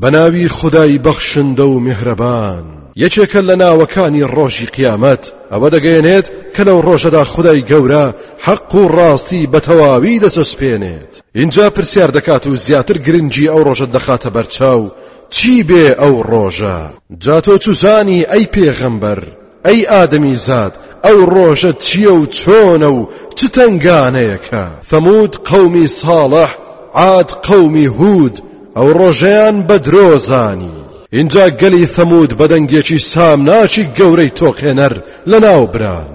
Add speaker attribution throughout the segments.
Speaker 1: بەناوی خودای بەخشندە و میهرەبان. یەکێکە لە ناوەکانی ڕۆژی قیامەت، ئەوە دەگەیەنێت کە لەو ڕۆژەدا خودای گەورە حەق و ڕاستی بە تەواوی دەچەسپێنێت، ئینجا پرسیار دەکات و زیاتر گرنگی ئەو ڕۆژەت دەخاتە بەرچاو، چی بێ ئەو ڕۆژە؟ جا تۆ چوزانی ئەی پێغەمبەر ئەی ئادەمیزاد ئەو ڕۆژە چییە و چۆنە و چ تەنگانەیەکە؟ ثەموود قەومی ساڵح، عاد قەومی هوود ئەو ڕۆژەیان بە درۆ زانی. ئینجا گەلی ثەموود بە دەنگێکی سامناکی گەورەی تۆقێنەر لەناو بران.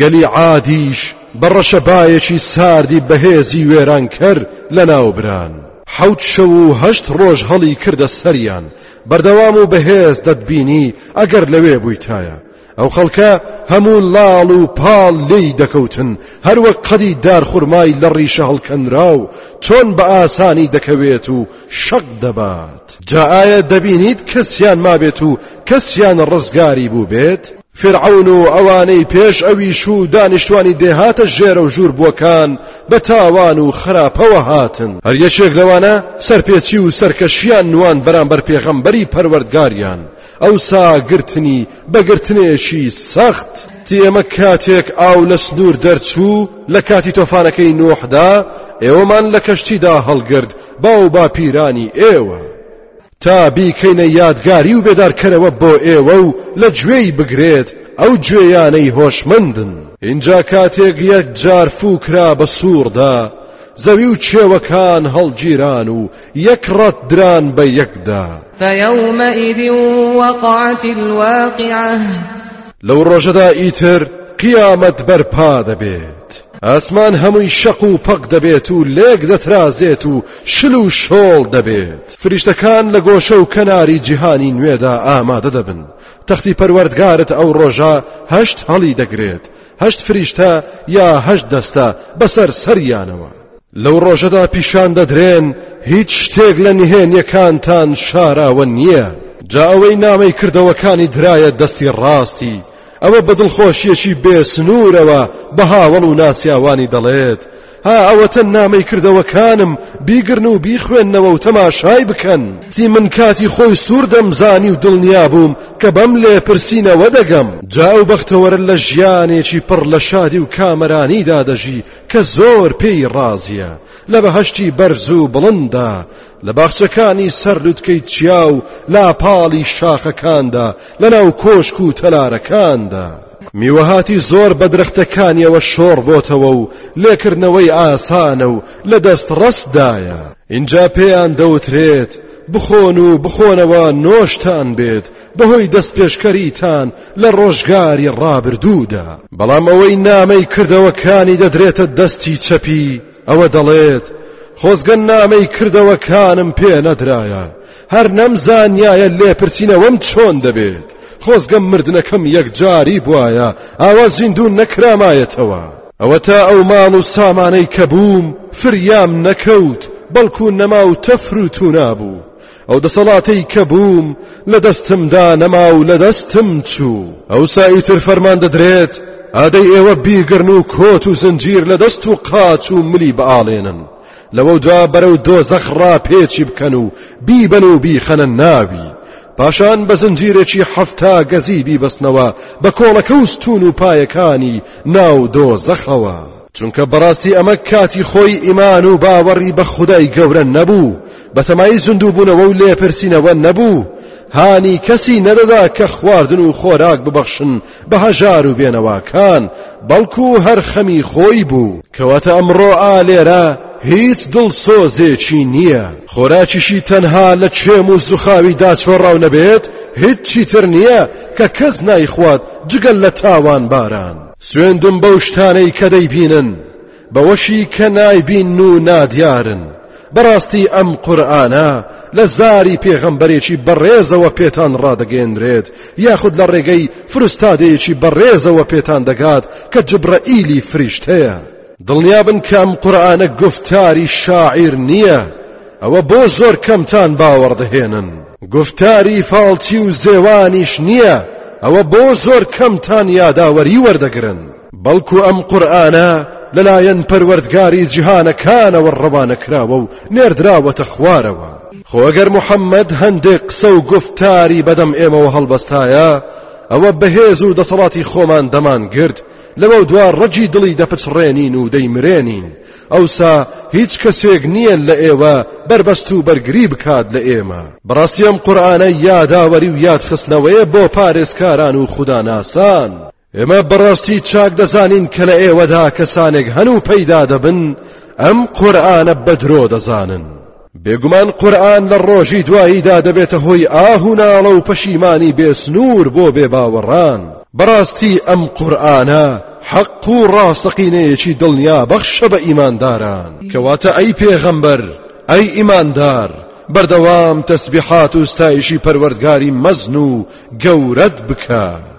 Speaker 1: گەلی عادیش بە ڕەشەبایەکی ساردی بەهێزی وێرانکەر لەناو بران. حەوت شەو و هەشت ڕۆژ هەڵیکردە سەریان، بەردەوام و بەهێز دەتبینی ئەگەر لەوێ بوویتایە ئەو خەڵکە هەموو لاڵ و پاڵ لێی دەکەوتن هەروەک قەدی دارخورمای لە ڕیشە هەڵکەنراو چۆن بە ئاسانی دەکەوێت و شەق دەبات جا ئایا دەبینیت کەسیان مابێت و کەسیان ڕزگاری بووبێت؟ فیرعەون و ئەوانەی پێش ئەویش و دانیشتوانی دێهاتە ژێرە و ژوور بووەکان بە تاوان و خراپەوە هاتن، هەر یەکێک لەوانە سەرپێچی و سەرکەشیان نواند بەرامبەر پێغەمبەری پەروەردگاریان، ئەوسا گرتنی بە گرتنێکی سەخت. تی ئێمە کاتێک ئاو لە سنوور دەرچوو لە کاتی تۆفانەکەی نوحدا ئێوەمان لە کەشتیدا هەڵگرت باو باپیرانی ئێوە. تا بیکەینە یادگاری و بێدارکەرەوە بۆ ئێوە و لە گوێی بگرێت ئەو گوێیانەی هۆشمەندن. ئینجا کاتێک یەکجار فوو کرا بە سووڕدا، زەوی و کێوەکان هەڵگیران و یەک ڕەت دران بە یەکدا.
Speaker 2: فیومئذ وقعت الواقعە.
Speaker 1: لەو ڕۆژەدا ئیتر قیامەت بەرپا دەبێت ئاسمان هەمووی شەق و پەق دەبێت و لێک دەترازێت و شل و شۆڵ دەبێت دەکات. فریشتەکان لە گۆشە و کەناری جیهانی نوێدا ئامادە دەبن. تەختی پەروەردگارت ئەو ڕۆژە هەشت هەڵی دەگرێت، هەشت فریشتە یا هەشت دەستە بەسەر سەریانەوە. لەو ڕۆژەدا پیشان دەدرێن هیچ شتێک لە نهێنیەکانتان شاراوە نییە. جا ئەوەی نامەی کردەوەکانی درایە دەستی ڕاستی، ئەوە بە دڵخۆشیەکی بێ سنوورەوە بە هاوەڵ و ناسیاوانی دەڵێت، ها ئەوەتە نامەی کردەوەکانم بیگرن و بیخوێنەوە و تەماشای بکەن چی من کاتی خۆی سوور دەمزانی و دڵنیا بووم کە بەم لێپرسینەوە دەگەم جا ئەو بەختەوەرە لە ژیانێکی پڕ لە شادی و کامەرانیدا دەژی کە زۆر پێی ڕازیە لە بەهشتی بەرز و بڵندا لە باخچەکانی سەر لوتکەی چیا و لاپاڵی شاخەکاندا لەناو کۆشک و تەلارەکاندا میوەهاتی زۆر بە درەختەکانیەوە شۆڕ بۆتەوە و لێکردنەوەی ئاسانە و لە دەست ڕەستدایە اینجا پێیان دەوترێت بخۆن و بخۆنەوە نۆشتان بێت بەهۆی دەستپێشکەریتان لە ڕۆژگاری ڕابردوودا بەڵام ئەوەی نامەی کردەوەکانی دەدرێتە دەستی چەپی ئەوە دەڵێت، خۆزگە نامەی کردەوەکانم پێ نەدرایە، هەر نەمزانیایە لێپرسینەوەم چۆن دەبێت، خۆزگە مردنەکەم یەکجاری بوایە، ئاوا زیندوو نەکرامایەتەوە. ئەوەتا ئەو ماڵ و سامانەی کە بووم فریام نەکەوت، بەڵکو نەما و تەفر و تونا بوو. ئەو دەسەڵاتەی کە بووم لە دەستمدا نەما و لە دەستم چوو ئەوسا ئیتر فەرمان دەدرێت ئادەی ئێوە بیگرن و کۆت و زنجیر لە دەست و قاچ و ملی بەئاڵێنن لەوە دوا بەرەو دۆزەخ ڕاپێچی بکەن و بیبەن و بیخەنە ناوی پاشان بە زنجیرێکی حەفتا گەزی بیبەستنەوە بە کۆڵەکە و ستون و پایەکانی ناو دۆزەخەوە. چونکە بەڕاستی ئەمە کاتی خۆی ئیمان و باوەڕی بە خودای گەورە نەبوو بەتەمای زیندووبوونەوە و لێپرسینەوە نەبوو هانی کەسی نەدەدا کە خواردن و خۆراک ببەخشن بە هەژار و بێنەواکان بەڵکو هەر خەمی خۆی بوو کەواتە ئەمڕۆ ئالێرە هیچ دڵسۆزێکی نییە خۆراکیشی تەنها لە کێم و زوخاوی داچۆڕاو نەبێت هیچی تر نییە کە کەس نایخوات جگەل لە تاوان باران سوێندم بەو شتانەی کە دەیبینن، بەوەشی کە نایبینن و نادیارن، بەڕاستی ئەم قورئانە لە زاری پێغەمبەرێکی بەڕێزەوە پێتان ڕادەگەیەنرێت یاخود لە ڕێگەی فروستادەیەکی بەڕێزەوە پێتان دەگات کە جبرەئیلی فریشتەیە. دڵنیابن کە ئەم قورئانە گوفتاری شاعیر نییە، ئەوە بۆ زۆر کەمتان باوەڕ دەهێنن. گوفتاری فاڵچی و زێوانیش نییە، ئەوە بۆ زۆر کەمتان یاداوەری وەردەگرن. بەڵکو ئەم قورئانە لەلایەن پەروەردگاری جیهانەکانەوە ڕەوانەکراوە و نێردراوەتە خوارەوە. خۆ ئەگەر محەممەد هەندێک قسە و گوفتاری بەدەم ئێمەوە هەڵبەستایە، ئەوە بەهێز و دەسەڵاتی خۆمان دەمانگرت، لەمەودوا ڕەگی دڵی دەپچڕێنین و دەیمرێنین، ئەوسا هیچ کەسێک نییە لە ئێوە بەربەست و بەرگری بکات لە ئێمە. بەڕاستی ئەم قورئانە یاداوەری و یادخستنەوەیە بۆ پارێزکاران و خوداناسان. ئێمە بەڕاستی چاک دەزانین کە لە ئێوەدا کەسانێک هەن و پەیدا دەبن ئەم قورئانە بەدرۆ دەزانن. بێگومان قورئان لە ڕۆژی دواییدا دەبێتە هۆی ئاه و ناڵە و پەشیمانی بێسنوور بۆ بێباوەڕان بەڕاستی ئەم قورئانە حەق و ڕاستەقینەیەکی دڵنیابەخشە بە ئیمانداران کەواتە ئەی پێغەمبەر ئەی ئیماندار بەردەوام تەسبیحات و ستایشی پەروەردگاری مەزن و گەورەت بکە.